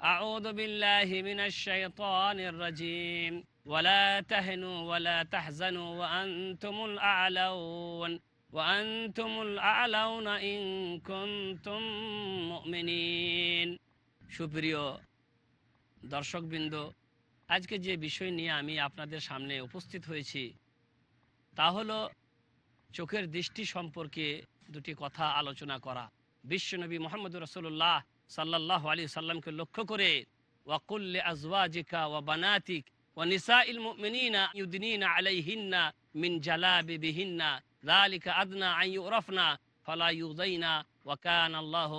اعوذ بالله من الشيطان الرجيم ولا تهنوا ولا تحزنوا وانتم الاعلون وانتم الاعلون ان كنتم مؤمنين সুপ্রিয় দর্শকবৃন্দ আজকে যে বিষয় নিয়ে আমি আপনাদের সামনে উপস্থিত হয়েছি তা হলো চোখের দৃষ্টি সম্পর্কে দুটি কথা আলোচনা করা বিশ্বনবী মোহাম্মদ রসুল্লাহ সাল্লাহ আলী সাল্লামকে লক্ষ্য করে ওয়াকুল্লে আজওয়াজিকা ওয়া বানাতিক ওয়া নিসা ইল মুমিনিনা ইউদিনিনা আলাইহিন্না মিন জালাবি বিহিন্না, যালিকা আদনা আন ইউরাফনা, ফালা ইউদাইনা ওয়া কান আল্লাহ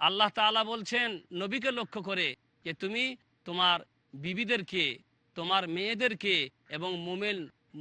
আল্লাহ তাআলা বলছেন, নবীকে লক্ষ্য করে যে তুমি তোমার বিবিদেরকে, তোমার মেয়েদেরকে এবং মোমেন,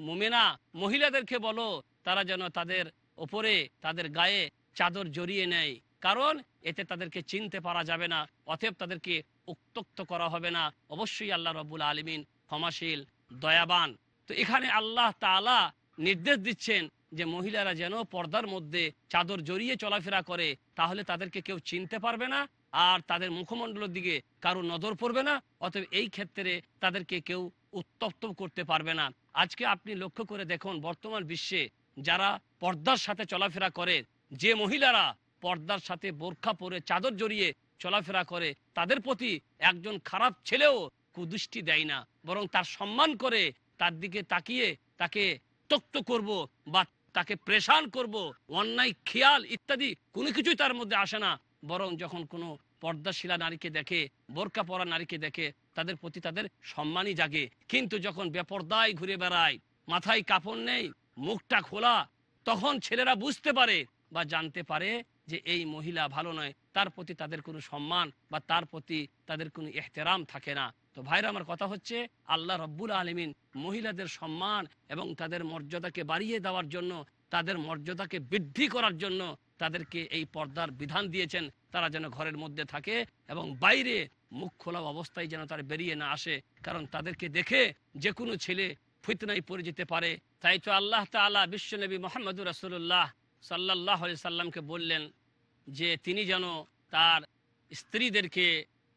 মোমেনা মহিলাদেরকে বলো, তারা যেন তাদের ওপরে, তাদের গায়ে চাদর জড়িয়ে নেয়। কারণ এতে তাদেরকে চিনতে পারা যাবে না, অতএব তাদেরকে উত্তক্ত করা হবে না। অবশ্যই আল্লাহ রবুল আলমিন ক্ষমাশীল, দয়াবান। তো এখানে আল্লাহ তালা নির্দেশ দিচ্ছেন যে মহিলারা যেন পর্দার মধ্যে চাদর জড়িয়ে চলাফেরা করে, তাহলে তাদেরকে কেউ চিনতে পারবে না আর তাদের মুখমণ্ডলের দিকে কারও নজর পড়বে না, অতএব এই ক্ষেত্রে তাদেরকে কেউ উত্তপ্ত করতে পারবে না। আজকে আপনি লক্ষ্য করে দেখুন, বর্তমান বিশ্বে যারা পর্দার সাথে চলাফেরা করে, যে মহিলারা পর্দার সাথে বোরখা পরে চাদর জড়িয়ে চলাফেরা করে, তাদের প্রতি একজন খারাপ ছেলেও কুদৃষ্টি দেয় না, বরং তার সম্মান করে, তার দিকে তাকিয়ে তাকে তক্ত করব বা তাকে প্রেশান করব, অন্যায়, খেয়াল ইত্যাদি কোনো কিছুই তার মধ্যে আসে না, বরং যখন কোনো পর্দাশীলা নারীকে দেখে বোরকা পরা নারীকে দেখে, তাদের প্রতি তাদের সম্মানই জাগে। কিন্তু যখন বেপর্দায় ঘুরে বেড়ায়, মাথায় কাপড় নেই, মুখটা খোলা, তখন ছেলেরা বুঝতে পারে বা জানতে পারে যে এই মহিলা ভালো নয়, তার প্রতি তাদের কোনো সম্মান বা তার প্রতি তাদের কোনো এহতেরাম থাকে না। তো ভাইরা, আমার কথা হচ্ছে, আল্লাহ রব্বুল আলমিন মহিলাদের সম্মান এবং তাদের মর্যাদাকে বাড়িয়ে দেওয়ার জন্য, তাদের মর্যাদাকে বৃদ্ধি করার জন্য তাদেরকে এই পর্দার বিধান দিয়েছেন। তারা যেন ঘরের মধ্যে থাকে এবং বাইরে মুখ খোলা অবস্থায় যেন তারা বেরিয়ে না আসে। কারণ তাদেরকে দেখে যে কোনো ছেলে ফিতনায় পড়ে যেতে পারে। তাই তো আল্লাহ তালা বিশ্বনবী মোহাম্মদুর রাসুল্লাহ সাল্লাহ সাল্লামকে বললেন যে তিনি যেন তার স্ত্রীদেরকে,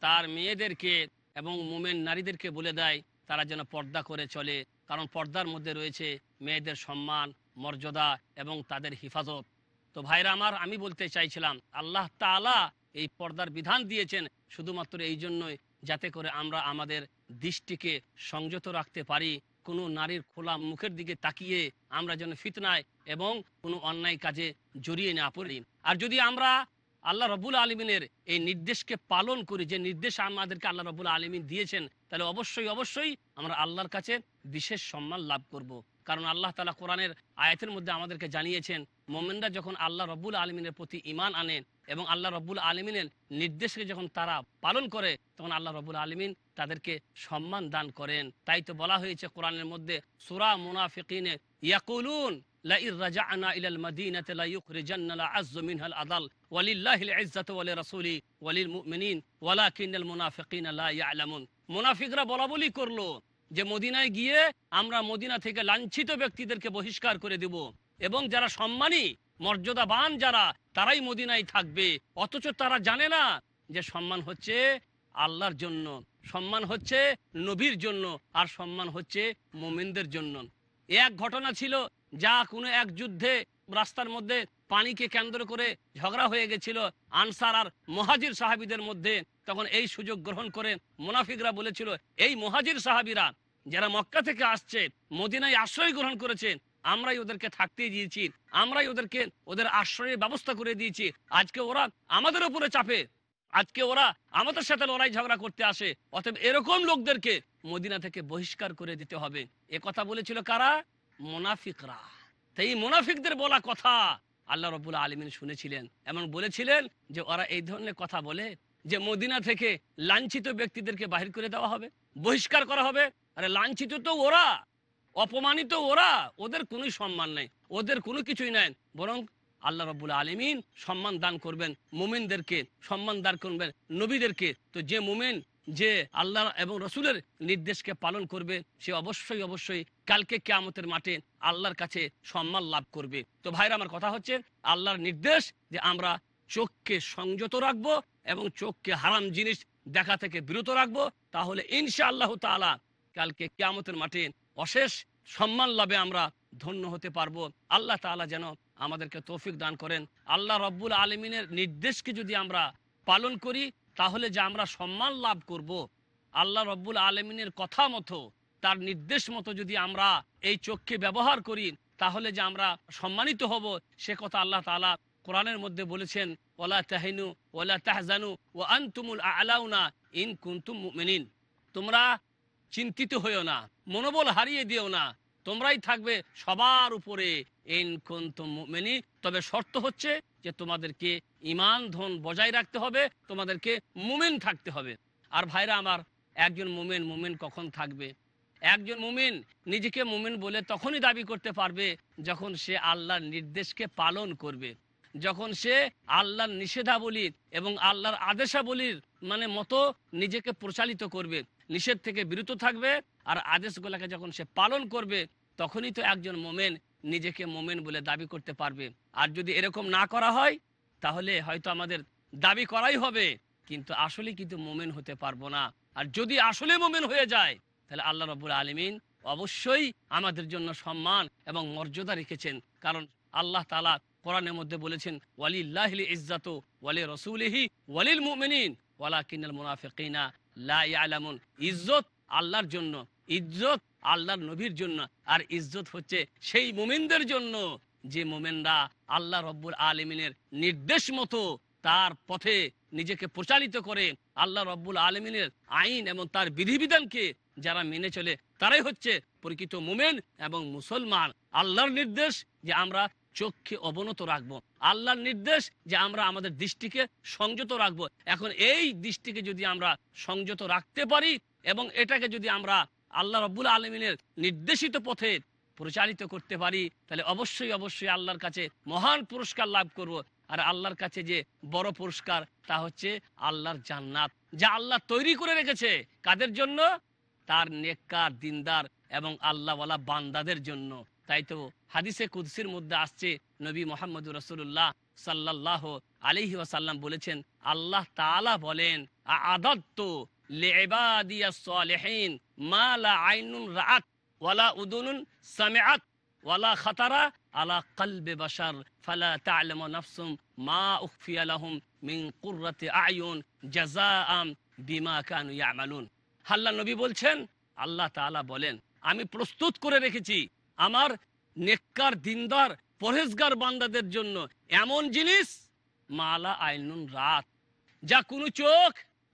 তার মেয়েদেরকে এবং মোমেন নারীদেরকে বলে দেয়, তারা যেন পর্দা করে চলে। কারণ পর্দার মধ্যে রয়েছে মেয়েদের সম্মান, মর্যাদা এবং তাদের হিফাজত। তো ভাইরা আমার, আমি বলতে চাইছিলাম, আল্লাহ তালা এই পর্দার বিধান দিয়েছেন শুধুমাত্র এই জন্যই যাতে করে আমরা আমাদের দৃষ্টিকে সংযত রাখতে পারি কোনো নারীর খোলা মুখের দিকে তাকিয়ে আমরা যেন ফিতনায় এবং কোনো অন্যায় কাজে জড়িয়ে না পড়ি। আর যদি আমরা আল্লাহ রবুল আলমিনের এই নির্দেশকে পালন করি, যে নির্দেশ আমাদেরকে আল্লাহ রবুল আলমিন দিয়েছেন তাহলে অবশ্যই অবশ্যই আমরা আল্লাহর কাছে বিশেষ সম্মান লাভ করব। কারণ আল্লাহ তালা কোরআনের আয়াতের মধ্যে আমাদেরকে জানিয়েছেন মোমেনরা যখন আল্লাহ রব্বুল আলমিনের প্রতি ইমান আনেন এবং আল্লাহ রব্বুল আলমিনের নির্দেশকে যখন তারা পালন করে তখন আল্লাহ রব্বুল আলমিন তাদেরকে সম্মান দান করেন তাই তো বলা হয়েছে কোরআনের মধ্যে সুরা মুনাফিকিনে ইয়াকুলুন لئن رجعنا إلى المدينة ليخرجن الأعز منها الأضل ولله العزة ولرسوله وللمؤمنين ولكن المنافقين لا يعلمون মুনাফিকরা বলা বলি করল যে, মদিনায় গিয়ে আমরা মদিনা থেকে লাঞ্ছিত ব্যক্তিদেরকে বহিষ্কার করে দেব। এবং যারা সম্মানী, মর্যাদাবান যারা, তারাই মদিনায় থাকবে। অথচ তারা জানে না যে, সম্মান হচ্ছে আল্লাহর জন্য, সম্মান হচ্ছে নবীর জন্য, আর সম্মান হচ্ছে মোমিনদের জন্য। এক ঘটনা ছিল, যা কোনো এক যুদ্ধে রাস্তার মধ্যে পানিকে কেন্দ্র করে ঝগড়া হয়ে গেছিল আনসার আর মহাজির সাহাবিদের মধ্যে। তখন এই সুযোগ গ্রহণ করে মুনাফিকরা বলেছিল, এই মহাজির সাহাবিরা যারা মক্কা থেকে আসছে, মদিনায় আশ্রয় গ্রহণ করেছে, আমরাই ওদেরকে থাকতে দিয়েছি, আমরাই ওদেরকে ওদের আশ্রয়ের ব্যবস্থা করে দিয়েছি। আজকে ওরা আমাদের উপরে চাপে, আজকে ওরা আমাদের সাথে লড়াই ঝগড়া করতে আসে, অতএব এরকম লোকদেরকে মদিনা থেকে বহিষ্কার করে দিতে হবে। এ কথা বলেছিল কারা? মোনাফিকরা। তাই মোনাফিকদের বলা কথা আল্লাহ রবুল আলমিন শুনেছিলেন। এমন বলেছিলেন যে, ওরা এই ধরনের কথা বলে যে, মদিনা থেকে লাঞ্ছিত ব্যক্তিদেরকে বাহির করে দেওয়া হবে, বহিষ্কার করা হবে। আরে, লাঞ্ছিত তো ওরা, অপমানিত ওরা। ওদের কোনো সম্মান নেই, ওদের কোনো কিছুই নেই। বরং আল্লাহ রব্বুল আলমিন সম্মান দান করবেন মুমিনদেরকে, সম্মান দান করবেন নবীদেরকে। তো যে মুমিন, যে আল্লাহ এবং রসুলের নির্দেশকে পালন করবে, সে অবশ্যই অবশ্যই কালকে কেয়ামতের মাঠে আল্লাহর কাছে সম্মান লাভ করবে তো ভাইরা, আমার কথা হচ্ছে আল্লাহর নির্দেশ যে আমরা চোখকে সংযত রাখব এবং চোখকে হারাম জিনিস দেখা থেকে বিরত রাখব, তাহলে ইনশা আল্লাহ তালা কালকে কেয়ামতের মাঠে অশেষ সম্মান লাভে আমরা ধন্য হতে পারব আল্লাহ তাআলা যেন আমাদেরকে তৌফিক দান করেন আল্লাহ রব্বুল আলমিনের নির্দেশকে যদি আমরা পালন করি, তাহলে যে আমরা সম্মান লাভ করব। আল্লাহ রব্বুল আলমিনের কথা মতো তার নির্দেশ মতো যদি আমরা এই চোখকে ব্যবহার করি, তাহলে যে আমরা সম্মানিত হব, সে কথা আল্লাহ তাআলা কোরআনের মধ্যে বলেছেন ওলা তাহিনু ওলা তাহজানু ও আনতুমুল আলাউনা ইন কুন্তুম মুমিনিন। তোমরা চিন্তিত হইও না, মনোবল হারিয়ে দিও না, তোমরাই থাকবে সবার উপরে ইন কুনতুম মুমিনিন। তবে শর্ত হচ্ছে যে তোমাদেরকে ইমান ধন বজায় রাখতে হবে, তোমাদেরকে মুমিন থাকতে হবে। আর ভাইরা আমার, একজন মুমিন মুমিন কখন থাকবে? একজন মুমিন নিজেকে মুমিন বলে তখনই দাবি করতে পারবে যখন সে আল্লাহর নির্দেশকে পালন করবে। যখন সে আল্লাহর নিষেধাবলী এবং আল্লাহর আদেশাবলীর মানে মতো নিজেকে প্রচালিত করবে, নিষেধ থেকে বিরত থাকবে আর আদেশগুলোকে যখন সে পালন করবে, তখনই তো একজন মোমেন নিজেকে মোমেন বলে দাবি করতে পারবে। আর যদি এরকম না করা হয়, তাহলে হয়তো আমাদের দাবি করাই হবে, কিন্তু আসলে কিন্তু মোমেন হতে পারব না। আর যদি আসলে মোমেন হয়ে যায় তাহলে আল্লাহ রবুল আলমিন অবশ্যই আমাদের জন্য সম্মান এবং মর্যাদা রেখেছেন। কারণ আল্লাহ তালা কোরআনের মধ্যে বলেছেন ওয়ালিল্লাহ ইজ্জাত ওয়ালি রসুলিহি ওয়ালিল মুমিনিন। ওয়ালা কিনাল মুনাফিকিনা লা ইয়ালামুন। ইজ্জত আল্লাহর জন্য, ইজ্জত আল্লাহর নবীর জন্য, আর ইজ্জত হচ্ছে সেই মুমিনদের জন্য। যে মোমেনরা আল্লাহ রব্বুর আলমিনের নির্দেশ মতো তার পথে নিজেকে প্রচালিত করে আল্লাহ রব্বুল আলমিনের আইন এবং তার বিধিবিধানকে যারা মেনে চলে, তারাই হচ্ছে প্রকৃত মোমেন এবং মুসলমান। আল্লাহর নির্দেশ যে আমরা চোখকে অবনত রাখব। আল্লাহর নির্দেশ যে আমরা আমাদের দৃষ্টিকে সংযত রাখব। এখন এই দৃষ্টিকে যদি আমরা সংযত রাখতে পারি এবং এটাকে যদি আমরা আল্লাহ রব্বুল আলমিনের নির্দেশিত পথে পরিচালিত করতে পারি, তাহলে অবশ্যই অবশ্যই আল্লাহর কাছে মহান পুরস্কার লাভ করব। আর আল্লাহর কাছে যে বড় পুরস্কার, তা হচ্ছে আল্লাহর জান্নাত, যা আল্লাহ তৈরি করে রেখেছে। কাদের জন্য? তার নেককার, দিনদার এবং আল্লাহওয়ালা বান্দাদের জন্য। তাই তো হাদিসে কুদ্সির মধ্যে আসছে, নবী মোহাম্মদ রসুল্লাহ সাল্লাহ আলিহি ওয়াসাল্লাম বলেছেন, আল্লাহ তাআলা বলেন আদত্ত লিবাদিয়া সালেহিন মা আইনুন রাআত ওয়ালা উদুনুন সামিআত। ওয়ালা খাতারা আলা মা জাযাআম বিমা কানু ইয়ামালুন। আল্লাহ নবী বলছেন, আল্লাহ বলেন, আমি প্রস্তুত করে রেখেছি, আমার নেককার দিনদার, পরহেজগার বান্দাদের জন্য এমন জিনিস, মালা আইনুন রাত, যা কোনো চোখ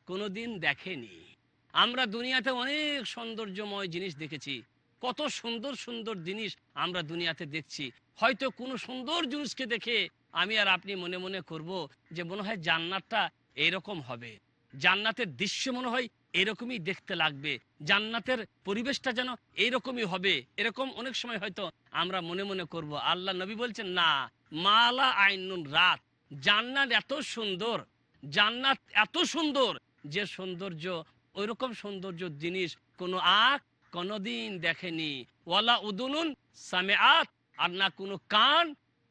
কোনোদিন দেখেনি। আমরা দুনিয়াতে অনেক সৌন্দর্যময় জিনিস দেখেছি কত সুন্দর সুন্দর জিনিস আমরা দুনিয়াতে দেখছি। হয়তো কোনো সুন্দর জিনিসকে দেখে আমি আর আপনি মনে মনে করব যে মনে হয় জান্নাতটা এইরকম হবে। জান্নাতের দৃশ্য মনে হয় এরকমই দেখতে লাগবে। জান্নাতের পরিবেশটা যেন এইরকমই হবে। এরকম অনেক সময় হয়তো আমরা মনে মনে করব। আল্লাহ নবী বলছেন, না, মালা আইনুন রাত। জান্নাত এত সুন্দর, জান্নাত এত সুন্দর যে সৌন্দর্য ওই রকম সৌন্দর্য জিনিস কোনো আখ কোনোদিন দেখেনি। ওয়ালা উদুনুন সামেআত, আর না কোনো কান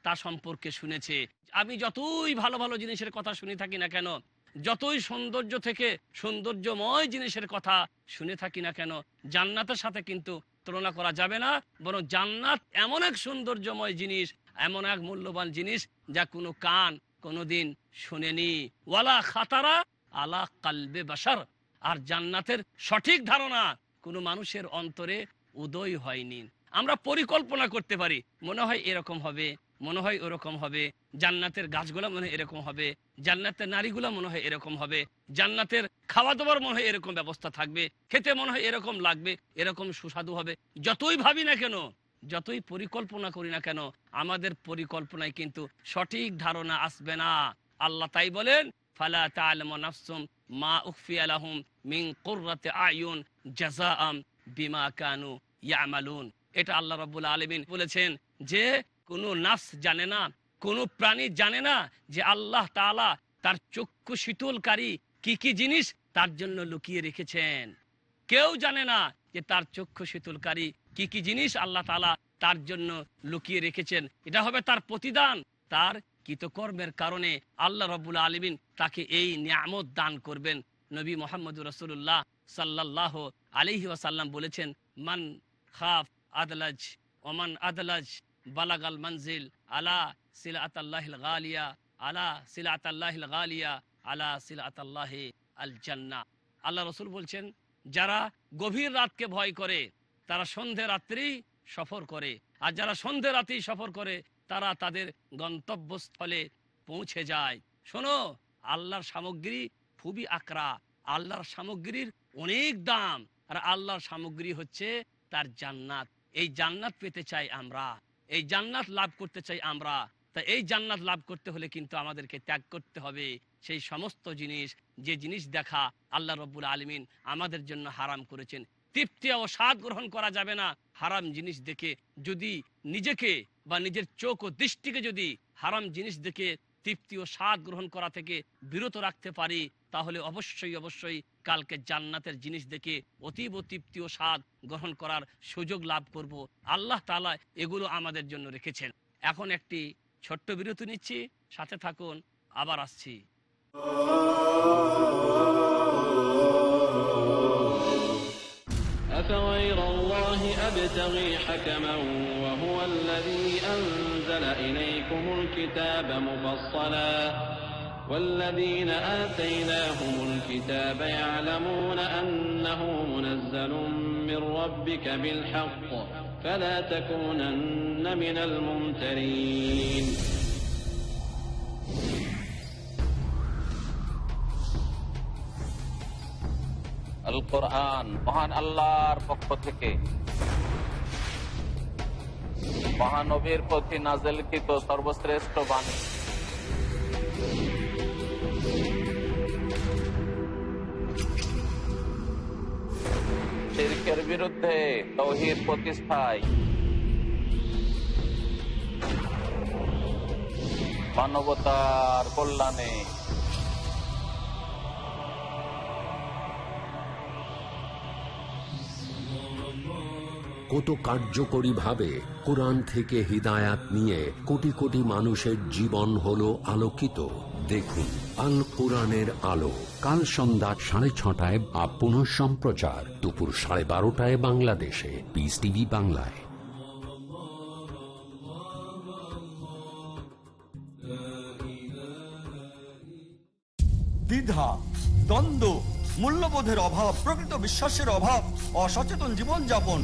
তা সম্পর্কে শুনেছে। আমি যতই ভালো ভালো জিনিসের কথা শুনে থাকি না কেন, যতই সৌন্দর্য থেকে সৌন্দর্যময় জিনিসের কথা শুনে থাকি না কেন, জান্নাতের সাথে কিন্তু তুলনা করা যাবে না, বরং জান্নাত এমন এক সৌন্দর্যময় জিনিস, এমন এক মূল্যবান জিনিস যা কোনো কান কোনোদিন শুনেনি। ওয়ালা খাতারা আলা কালবে বাসার আর জান্নাতের সঠিক ধারণা কোনো মানুষের অন্তরে উদয় হয়নি। আমরা পরিকল্পনা করতে পারি, মনে হয় এরকম হবে, মনে হয় ওরকম হবে। জান্নাতের গাছগুলো মনে হয় এরকম হবে, জান্নাতের নারীগুলো মনে হয় এরকম হবে, জান্নাতের খাওয়া দাওয়ার মনে হয় এরকম ব্যবস্থা থাকবে, খেতে মনে হয় এরকম লাগবে, এরকম সুস্বাদু হবে। যতই ভাবি না কেন, যতই পরিকল্পনা করি না কেন, আমাদের পরিকল্পনায় কিন্তু সঠিক ধারণা আসবে না। আল্লাহ তাই বলেন, ফালা তা'লামু নাফসুম মা উখফিয়া লাহুম মিন কুররাতি আয়ুন। এটা আল্লাহ রাব্বুল আলামিন বলেছেন যে, কোনো নাফস জানে না, কোনো প্রাণী জানে না যে আল্লাহ তাআলা তার চক্ষু শীতলকারী কি কি জিনিস তার জন্য লুকিয়ে রেখেছেন। কেউ জানে না যে তার চক্ষু শীতলকারী কি কি জিনিস আল্লাহ তাআলা তার জন্য লুকিয়ে রেখেছেন। এটা হবে তার প্রতিদান, তার কৃতকর্মের কারণে আল্লাহ রব্বুল আলমিন তাকে এই নিয়ামত দান করবেন। নবী মোহাম্মদ রসুল্লাহ সাল্লাহ আলিহি ওয়াসাল্লাম বলেছেন, মান খাফ আদলাজ ওমান আদলাজ বালাগাল মঞ্জিল আলা সিলাত আল্লাহিল গালিয়া, আলা সিলাত আল্লাহিল গালিয়া, আলা সিলাত আল্লাহ আল জান্না। আল্লাহ রসুল বলছেন, যারা গভীর রাতকে ভয় করে, তারা সন্ধে রাত্রি সফর করে, আর যারা সন্ধে রাতেই সফর করে, তারা তাদের গন্তব্যস্থলে পৌঁছে যায়। শোনো, আল্লাহর সামগ্রী খুবই আকরা, আল্লাহর সামগ্রীর অনেক দাম। আর আল্লাহর সামগ্রী হচ্ছে তার জান্নাত। এই জান্নাত পেতে চাই আমরা। এই জান্নাত লাভ করতে চাই আমরা। তা এই জান্নাত লাভ করতে হলে কিন্তু আমাদেরকে ত্যাগ করতে হবে। সেই সমস্ত জিনিস, যে জিনিস দেখা আল্লাহ রব্বুল আলমিন আমাদের জন্য হারাম করেছেন। তৃপ্তি ও স্বাদ গ্রহণ করা যাবে না। হারাম জিনিস দেখে যদি নিজেকে বা নিজের চোখ ও দৃষ্টিকে যদি হারাম জিনিস দেখে তৃপ্তি ও স্বাদ গ্রহণ করা থেকে বিরত রাখতে পারি তাহলে অবশ্যই অবশ্যই কালকে জান্নাতের জিনিস দেখে অতীব তৃপ্তি ও স্বাদ গ্রহণ করার সুযোগ লাভ করব আল্লাহ তালা এগুলো আমাদের জন্য রেখেছেন এখন একটি ছোট্ট বিরতি নিচ্ছি সাথে থাকুন আবার আসছি أفغير الله أبتغي حكما وهو الذي أنزل إليكم الكتاب مفصلا والذين آتيناهم الكتاب يعلمون أنه منزل من ربك بالحق فلا تكونن من الممترين আল কোরআন মহান আল্লাহর পক্ষ থেকে মহানবীর প্রতি নাজেলকৃত সর্বশ্রেষ্ঠ বাণী। প্রতিষ্ঠায় মানবতার কল্যাণে কত কার্যকরীভাবে কোরআন থেকে হিদায়াত নিয়ে কোটি কোটি মানুষের জীবন হলো আলোকিত। দেখুন, আল কোরআনের আলো। কাল সন্ধ্যা সাড়ে ছটায় বা পুনঃ সম্প্রচার। দুপুর সাড়ে বারোটায় বাংলাদেশে। পিস টিভি বাংলায়। দ্বিধা, দ্বন্দ্ব, মূল্যবোধের অভাব, প্রকৃত বিশ্বাসের অভাব, অসচেতন জীবনযাপন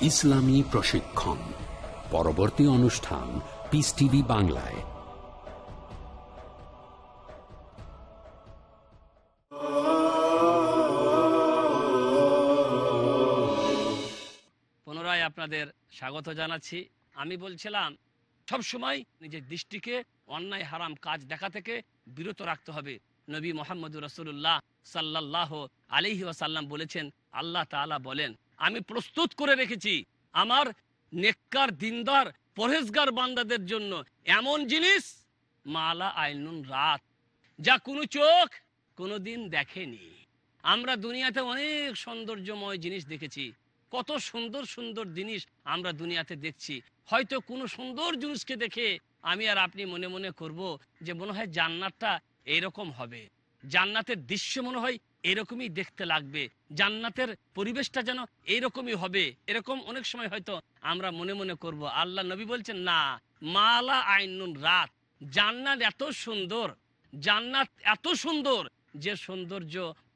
ইসলামী প্রশিক্ষণ। পরবর্তী অনুষ্ঠান পিস টিভি বাংলায়। পুনরায় আপনাদের স্বাগত জানাচ্ছি। আমি বলছিলাম, সব সময় নিজের দৃষ্টিকে অন্যায়, হারাম কাজ দেখা থেকে বিরত রাখতে হবে। নবী মোহাম্মদ রসুল্লাহ সাল্লাহ আলিহি ওয়াসাল্লাম বলেছেন, আল্লাহ তাআলা বলেন আমি প্রস্তুত করে রেখেছি আমার নেককার, দিনদার, পরহেজগার বান্দাদের জন্য। এমন জিনিস? মালা আইনুন রাত। যা কোনো চোখ কোনোদিন দেখেনি। আমরা দুনিয়াতে অনেক সৌন্দর্যময় জিনিস দেখেছি। কত সুন্দর সুন্দর জিনিস আমরা দুনিয়াতে দেখছি। হয়তো কোনো সুন্দর জিনিসকে দেখে আমি আর আপনি মনে মনে করব যে মনে হয় জান্নাতটা এইরকম হবে। জান্নাতের দৃশ্য মনে হয় এরকমই দেখতে লাগবে। জান্নাতের পরিবেশটা যেন এইরকমই হবে। এরকম অনেক সময় হয়তো আমরা মনে মনে করব, আল্লাহ নবী বলছেন, না, মালা আইনুন রাত। জান্নাত এত সুন্দর, জান্নাত এত সুন্দর যে সৌন্দর্য,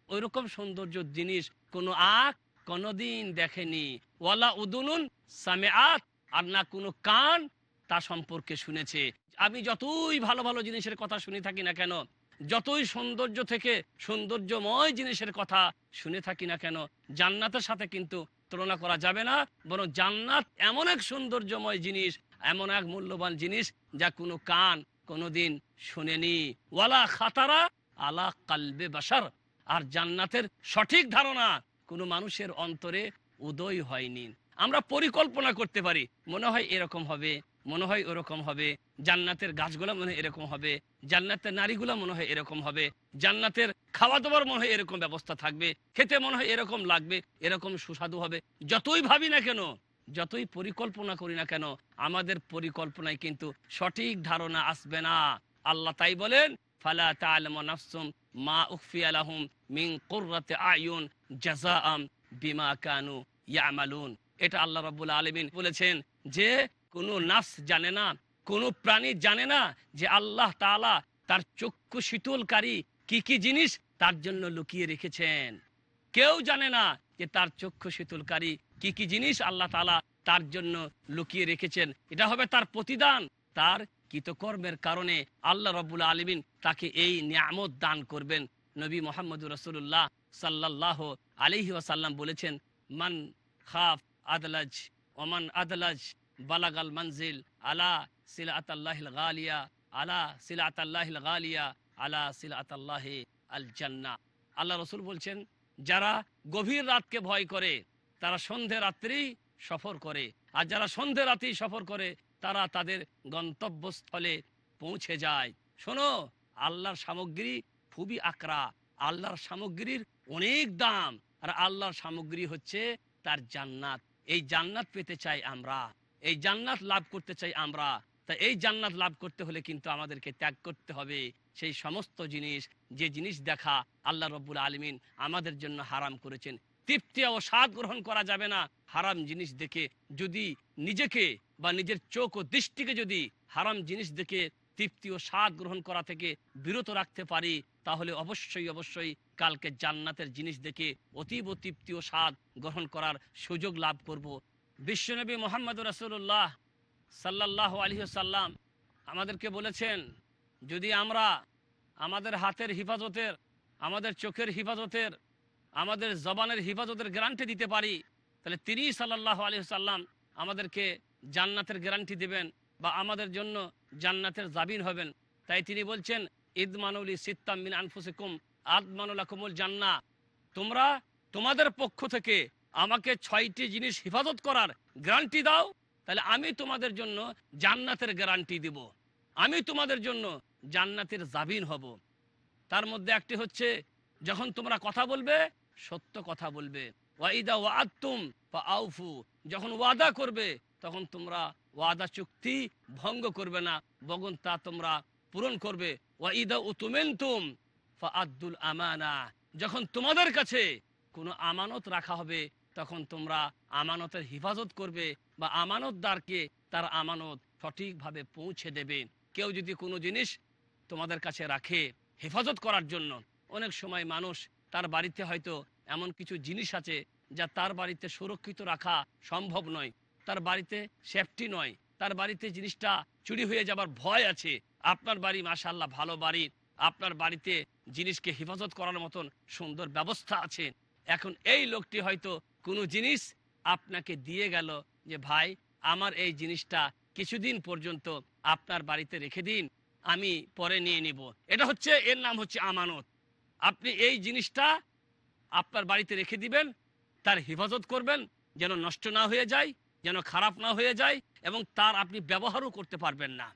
ওইরকম সৌন্দর্য জিনিস কোনো আখ কোনোদিন দেখেনি। ওয়ালা উদুনুন সামেআত, আর না কোনো কান তা সম্পর্কে শুনেছে। আমি যতই ভালো ভালো জিনিসের কথা শুনে থাকি না কেন যতই সৌন্দর্য থেকে সৌন্দর্যময় জিনিসের কথা শুনে থাকি না কেন, জান্নাতের সাথে কিন্তু তুলনা করা যাবে না, বরং জান্নাত এমন এক সৌন্দর্যময় জিনিস, এমন এক মূল্যবান জিনিস যা কোনো কান কোনোদিন শুনেনি। ওয়ালা খাতারা আলা কালবে বাসার আর জান্নাতের সঠিক ধারণা কোনো মানুষের অন্তরে উদয় হয়নি। আমরা পরিকল্পনা করতে পারি, মনে হয় এরকম হবে। মনে হয় ওরকম হবে। জান্নাতের গাছগুলো মনে হয় এরকম হবে। জান্নাতের নারীগুলো মনে হয় এরকম হবে। জান্নাতের খাওয়া দাওয়ার মনে হয় এরকম ব্যবস্থা থাকবে। খেতে মনে হয় এরকম লাগবে, এরকম সুস্বাদু হবে। যতই ভাবি না কেন, যতই পরিকল্পনা করি না কেন, আমাদের পরিকল্পনায় কিন্তু সঠিক ধারণা আসবে না। আল্লাহ তাই বলেন, ফালা তা'লামু মা উখফিয়া লাহুম মিন কুররাতি আয়ুন জাযাআম বিমা কানু ইয়ামালুন। এটা আল্লাহ রাব্বুল আলামিন বলেছেন যে কোনো নাফস জানে না, কোনো প্রাণী জানে না যে আল্লাহ তাআলা তার চক্ষু শীতলকারী কি কি জিনিস তার জন্য লুকিয়ে রেখেছেন। কেউ জানে না যে তার চক্ষু শীতলকারী কি কি জিনিস আল্লাহ তাআলা তার জন্য লুকিয়ে রেখেছেন। এটা হবে তার প্রতিদান, তার কৃতকর্মের কারণে আল্লাহ রব্বুল আলমিন তাকে এই নিয়ামত দান করবেন। নবী মোহাম্মদ রসুল্লাহ সাল্লাহ আলিহি ওয়াসাল্লাম বলেছেন, মান খাফ আদলাজ, ওমান আদলাজ বালাগাল মঞ্জিল আলা সিলাত আল্লাহিল গালিয়া, আলা সিলাত আল্লাহিল গালিয়া, আলা সিলাত আল জান্না আল্লাহ রসুল বলছেন, যারা গভীর রাতকে ভয় করে, তারা সন্ধে রাত্রি সফর করে। আর যারা সন্ধে রাতেই সফর করে, তারা তাদের গন্তব্যস্থলে পৌঁছে যায়। শোনো, আল্লাহর সামগ্রী খুবই আকরা। আল্লাহর সামগ্রীর অনেক দাম। আর আল্লাহর সামগ্রী হচ্ছে তার জান্নাত। এই জান্নাত পেতে চাই আমরা। এই জান্নাত লাভ করতে চাই আমরা। তা এই জান্নাত লাভ করতে হলে কিন্তু আমাদেরকে ত্যাগ করতে হবে। সেই সমস্ত জিনিস, যে জিনিস দেখা আল্লাহ রব্বুল আলমিন আমাদের জন্য হারাম করেছেন। তৃপ্তি ও স্বাদ গ্রহণ করা যাবে না। হারাম জিনিস দেখে যদি নিজেকে বা নিজের চোখ ও দৃষ্টিকে যদি হারাম জিনিস দেখে তৃপ্তি ও স্বাদ গ্রহণ করা থেকে বিরত রাখতে পারি, তাহলে অবশ্যই অবশ্যই কালকে জান্নাতের জিনিস দেখে অতীব তৃপ্তি ও স্বাদ গ্রহণ করার সুযোগ লাভ করব। বিশ্বনবী মোহাম্মদ রাসুল্লাহ সাল্লাহ আলহিসাল্লাম আমাদেরকে বলেছেন, যদি আমরা আমাদের হাতের হিফাজতের, আমাদের চোখের হিফাজতের, আমাদের জবানের হিফাজতের গ্যারান্টি দিতে পারি, তাহলে তিনি সাল্লাহ আলী সাল্লাম আমাদেরকে জান্নাতের গ্যারান্টি দেবেন বা আমাদের জন্য জান্নাতের জাবিন হবেন। তাই তিনি বলছেন ঈদ মানুলি সিত্তাম মিন আনফুসিকুম আদ মানুলাকুমুল জান্না তোমরা তোমাদের পক্ষ থেকে আমাকে ছয়টি জিনিস হেফাজত করার গ্যারান্টি দাও, তাহলে আমি তোমাদের জন্য জান্নাতের গ্যারান্টি দিব। আমি তোমাদের জন্য জান্নাতের জাবিন হব। তার মধ্যে একটি হচ্ছে, যখন তোমরা কথা বলবে, সত্য কথা বলবে। ওয়াইদা ওয়াদতুম বা আউফু যখন ওয়াদা করবে, তখন তোমরা ওয়াদা চুক্তি ভঙ্গ করবে না বগন তা তোমরা পূরণ করবে। ওয়াইদা ও উতুমেন্তুম ফা আব্দুল আমানা। যখন তোমাদের কাছে কোনো আমানত রাখা হবে তখন তোমরা আমানতের হেফাজত করবে বা আমানতদারকে তার আমানত সঠিকভাবে পৌঁছে দেবে। কেউ যদি কোনো জিনিস তোমাদের কাছে রাখে হেফাজত করার জন্য, অনেক সময় মানুষ তার বাড়িতে হয়তো এমন কিছু জিনিস আছে যা তার বাড়িতে সুরক্ষিত রাখা সম্ভব নয়, তার বাড়িতে সেফটি নয়, তার বাড়িতে জিনিসটা চুরি হয়ে যাবার ভয় আছে। আপনার বাড়ি মাশাল্লাহ ভালো বাড়ি, আপনার বাড়িতে জিনিসকে হেফাজত করার মতন সুন্দর ব্যবস্থা আছে। এখন এই লোকটি হয়তো কোনো জিনিস আপনাকে দিয়ে গেল যে, ভাই, আমার এই জিনিসটা কিছুদিন পর্যন্ত আপনার বাড়িতে রেখে দিন, আমি পরে নিয়ে নিব। এটা হচ্ছে, এর নাম হচ্ছে আমানত। আপনি এই জিনিসটা আপনার বাড়িতে রেখে দিবেন, তার হেফাজত করবেন, যেন নষ্ট না হয়ে যায়, যেন খারাপ না হয়ে যায়, এবং তার আপনি ব্যবহারও করতে পারবেন না।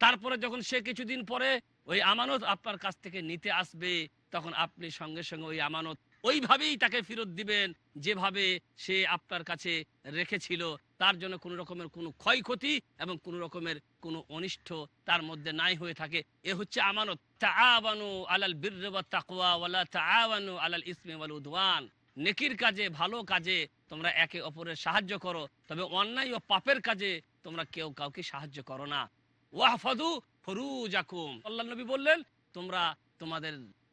তারপরে যখন সে কিছুদিন পরে ওই আমানত আপনার কাছ থেকে নিতে আসবে, তখন আপনি সঙ্গে সঙ্গে ওই আমানত ওইভাবেই তাকে ফেরত দিবেন যেভাবে সে আপনার কাছে রেখেছিল। তার জন্য কোনো রকমের কোনো ক্ষয়ক্ষতি এবং কোনো রকমের কোনো অনিষ্ট তার মধ্যে নাই হয়ে থাকে। এ হচ্ছে আমানত। তাআবানু আলাল বিররি ওয়াত তাকওয়া ওয়ালা আলাল ইসমি উদওয়ান। নেকির কাজে, ভালো কাজে তোমরা একে অপরের সাহায্য করো, তবে অন্যায় ও পাপের কাজে তোমরা কেউ কাউকে সাহায্য করো না। ওয়াহফাদু ফরুজাকুম। আল্লাহ নবী বললেন, তোমরা তোমাদের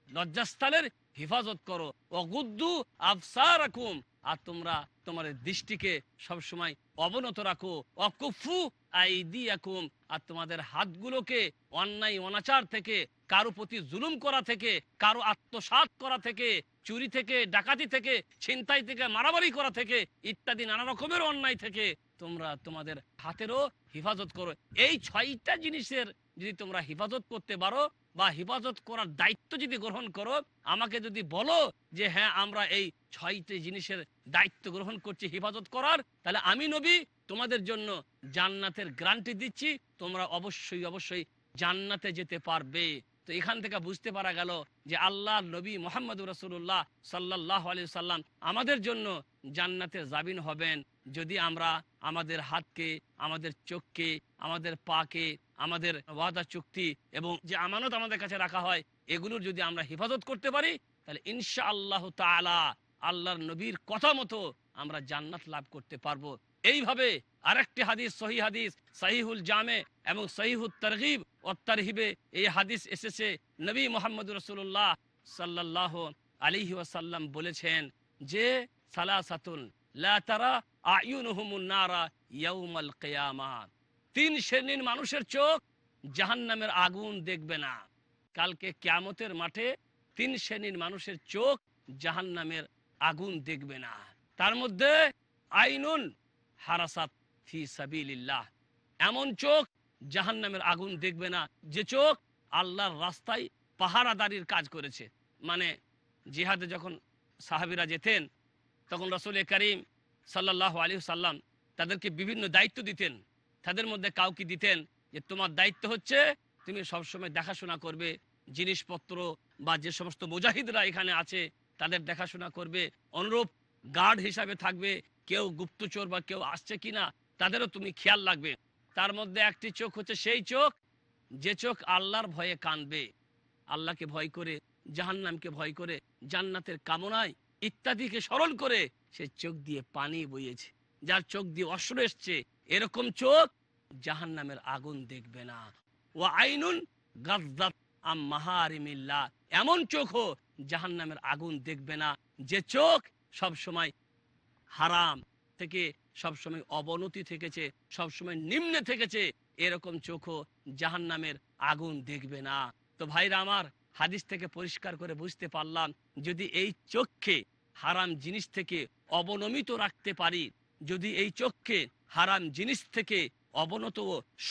লজ্জাস্থানের হেফাজত করো। অগুদ্দু আফসারাকুম আর তোমরা তোমাদের দৃষ্টিকে সবসময় অবনত রাখো। অকুফু আইদিয়াকুম। আর তোমাদের হাতগুলোকে অন্যায়, অনাচার থেকে, কারও প্রতি জুলুম করা থেকে, কারও আত্মসাৎ করা থেকে, চুরি থেকে, ডাকাতি থেকে, ছিনতাই থেকে, মারামারি করা থেকে, ইত্যাদি নানা রকমের অন্যায় থেকে তোমরা তোমাদের হাতেরও হেফাজত করো। এই ছয়টা জিনিসের যদি তোমরা হেফাজত করতে পারো বা হেফাজত করার দায়িত্ব যদি গ্রহণ করো, আমাকে যদি বলো যে হ্যাঁ আমরা এই ছয়টি জিনিসের দায়িত্ব গ্রহণ করছি হেফাজত করার, তাহলে আমি নবী, তোমাদের জন্য জান্নাতের গ্রান্টি দিচ্ছি, তোমরা অবশ্যই অবশ্যই জান্নাতে যেতে পারবে। তো এখান থেকে বুঝতে পারা গেল যে আল্লাহ নবী মোহাম্মদ রসুল্লাহ সাল্লাহ আলি সাল্লাম আমাদের জন্য জান্নাতের জাবিন হবেন। যদি আমরা আমাদের হাতকে, আমাদের চোখকে, আমাদের পাকে আমাদের ওয়াদা, চুক্তি এবং যে আমানত আমাদের কাছে রাখা হয়, এগুলোর যদি আমরা হেফাজত করতে পারি, তাহলে ইনশা আল্লাহ তালা আল্লাহর নবীর কথা মতো আমরা জান্নাত লাভ করতে পারব। এইভাবে আরেকটি হাদিস, সহি হাদিস, সহিহুল জামে এবং সহিহুল তরগিব ও তরহিবে এই হাদিস এসেছে নবী মোহাম্মদ রসুল্লাহ সাল্লাহ আলিহি ওয়াসাল্লাম বলেছেন যে, সালাসাতুন, লা তারা আয়ুনহুমুন নারা ইয়াউমাল কিয়ামাত। তিন শ্রেণির মানুষের চোখ জাহান্নামের আগুন দেখবে না। কালকে কিয়ামতের মাঠে তিন শ্রেণির মানুষের চোখ জাহান্নামের আগুন দেখবে না। তার মধ্যে আইনুন হারাসাত ফি সাবিলিল্লাহ। এমন চোখ জাহান্নামের আগুন দেখবে না, যে চোখ আল্লাহর রাস্তায় পাহারাদারির কাজ করেছে। মানে জিহাদে যখন সাহাবিরা যেতেন, তখন রসুল করিম সাল্লাহ আলী সাল্লাম তাদেরকে বিভিন্ন দায়িত্ব দিতেন। তাদের মধ্যে কাউকে দিতেন যে তোমার দায়িত্ব হচ্ছে তুমি সবসময় দেখাশোনা করবে, জিনিসপত্র বা যে সমস্ত মুজাহিদরা এখানে আছে তাদের দেখাশোনা করবে। অনুরূপ গার্ড হিসাবে থাকবে, কেউ গুপ্তচোর বা কেউ আসছে কিনা তাদেরও তুমি খেয়াল রাখবে। তার মধ্যে একটি চোখ হচ্ছে সেই চোখ, যে চোখ আল্লাহর ভয়ে কানবে। আল্লাহকে ভয় করে, জাহান্নামকে ভয় করে, জান্নাতের কামনায় ইত্যাদিকে স্মরণ করে সে চোখ দিয়ে পানি বইয়েছে, যার চোখ দিয়ে অস্ত্র এসছে। এরকম চোখ জাহান্নামের আগুন দেখবে না। ও আইনুন মাহারিমিল্লাহ এমন চোখও জাহান্নামের আগুন দেখবে না। যে চোখ সব সময় হারাম থেকে, সবসময় অবনতি থেকেছে, সবসময় নিম্নে থেকেছে, এরকম চোখও জাহান্নামের আগুন দেখবে না। তো ভাইরা আমার, হাদিস থেকে পরিষ্কার করে বুঝতে পারলাম, যদি এই চোখকে হারাম জিনিস থেকে অবনমিত রাখতে পারি, যদি এই চোখকে হারাম জিনিস থেকে অবনত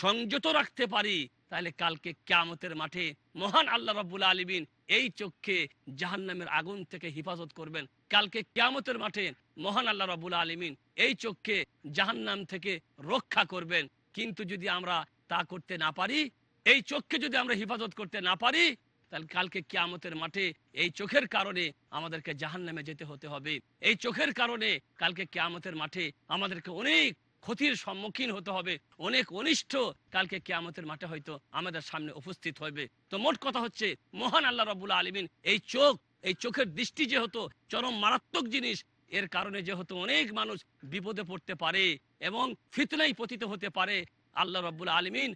সংযত রাখতে পারি, তাহলে কালকে ক্যামতের মাঠে মহান আল্লাহ রাব্বুল আলমিন এই চোখকে জাহান্নামের আগুন থেকে হেফাজত করবেন। কালকে ক্যামতের মাঠে মহান আল্লাহ রাবুল আলমিন এই চোখকে জাহান্নাম থেকে রক্ষা করবেন। কিন্তু যদি আমরা তা করতে না পারি, এই চোখকে যদি আমরা হেফাজত করতে না পারি, তাহলে কালকে কিয়ামতের মাঠে এই চোখের কারণে আমাদেরকে জাহান্নামে যেতে হতে হবে। এই চোখের কারণে কালকে কিয়ামতের মাঠে আমাদেরকে অনেক ক্ষতির সম্মুখীন হতে হবে। অনেক অনিষ্ঠ কালকে কেয়ামতের মাঠে হয়তো আমাদের সামনে উপস্থিত হবে তো মোট কথা হচ্ছে, মহান আল্লাহ রবুল্লা আলমিন এই চোখ, এই চোখের দৃষ্টি যে হতো চরম মারাত্মক জিনিস, এর কারণে যে হতো অনেক মানুষ বিপদে পড়তে পারে এবং ফিতনাই পতিত হতে পারে, আল্লাহ রব্বুল আলমিন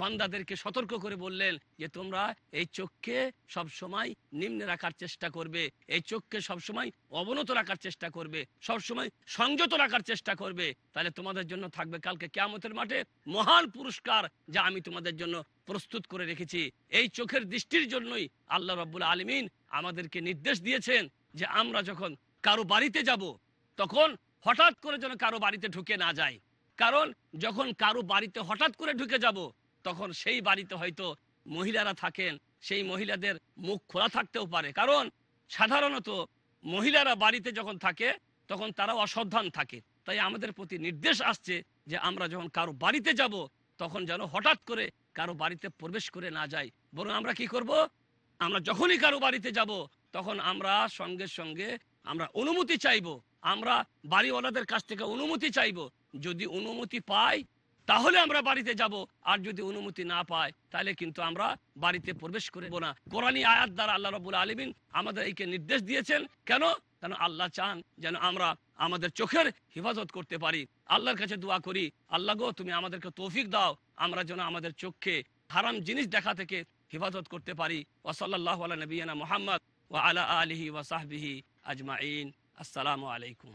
বান্দাদেরকে সতর্ক করে বললেন যে, তোমরা এই চোখকে সব সময় নিম্নে রাখার চেষ্টা করবে। এই চোখকে সব সময় অবনত রাখার চেষ্টা করবে। সব সময় সংযত রাখার চেষ্টা করবে। তাহলে তোমাদের জন্য থাকবে কালকে কেয়ামতের মাঠে মহান পুরস্কার যা আমি তোমাদের জন্য প্রস্তুত করে রেখেছি। এই চোখের দৃষ্টির জন্যই আল্লাহ রব্বুল আলমিন আমাদেরকে নির্দেশ দিয়েছেন যে, আমরা যখন কারও বাড়িতে যাব, তখন হঠাৎ করে যেন কারও বাড়িতে ঢুকে না যায় কারণ যখন কারও বাড়িতে হঠাৎ করে ঢুকে যাব তখন সেই বাড়িতে হয়তো মহিলারা থাকেন, সেই মহিলাদের মুখ খোলা থাকতেও পারে। কারণ সাধারণত মহিলারা বাড়িতে যখন থাকে, তখন তারা অসাবধান থাকে। তাই আমাদের প্রতি নির্দেশ আসছে যে আমরা যখন কারও বাড়িতে যাব, তখন যেন হঠাৎ করে কারও বাড়িতে প্রবেশ করে না যাই। বরং আমরা কি করব? আমরা যখনই কারও বাড়িতে যাব, তখন আমরা সঙ্গে সঙ্গে আমরা অনুমতি চাইব। আমরা বাড়িওয়ালাদের কাছ থেকে অনুমতি চাইব। যদি অনুমতি পাই তাহলে আমরা বাড়িতে যাব। আর যদি অনুমতি না পাই তাহলে কিন্তু আমরা বাড়িতে প্রবেশ করব না। কোরআনী আয়াত দ্বারা আল্লাহ রবুল আলমিন আমাদের এইকে নির্দেশ দিয়েছেন। কেন? কেন আল্লাহ চান যেন আমরা আমাদের চোখের হেফাজত করতে পারি। আল্লাহর কাছে দোয়া করি, আল্লাহ গো, তুমি আমাদেরকে তৌফিক দাও। আমরা যেন আমাদের চোখকে হারাম জিনিস দেখা থেকে হেফাজত করতে পারি। ওসল্লাহ আলা নবীনা মোহাম্মদ ও আলা আলহি ওসাহবিহি আজমাইন। আসসালামু আলাইকুম।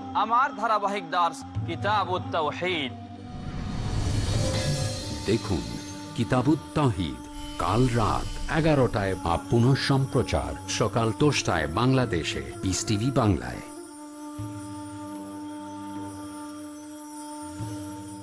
আমার ধারাবাহিক দাস কিতাব দেখুন, কিতাবুত্তাহিদ, কাল রাত এগারোটায় বা পুনঃ সম্প্রচার সকাল দশটায় বাংলাদেশে ইস টিভি বাংলায়।